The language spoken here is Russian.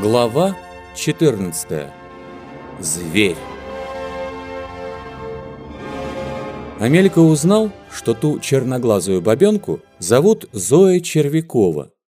Глава 14. Зверь. Амелька узнал, что ту черноглазую бабенку зовут Зоя Червякова,